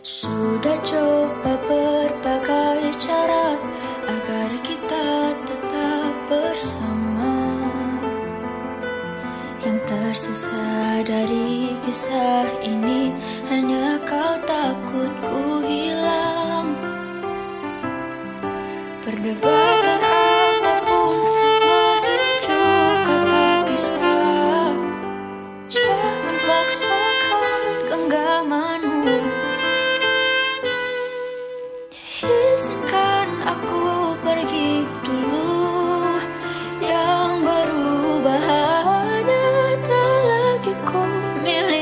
Sudah coba berbagai cara agar kita tetap bersama. Yang tersisa dari kisah ini hanya kau takut ku hilang. Perdebatan apa pun menuju kata pisah. Jangan paksakan genggamanmu. Ku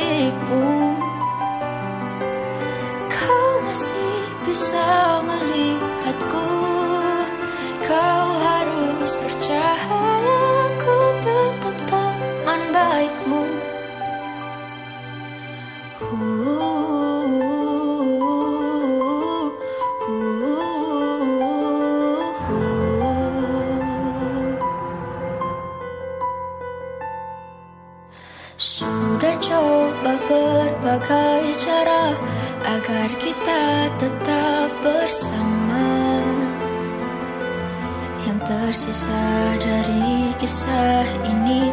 Sudah coba berbagai cara agar kita tetap bersama. Yang tersisa dari kisah ini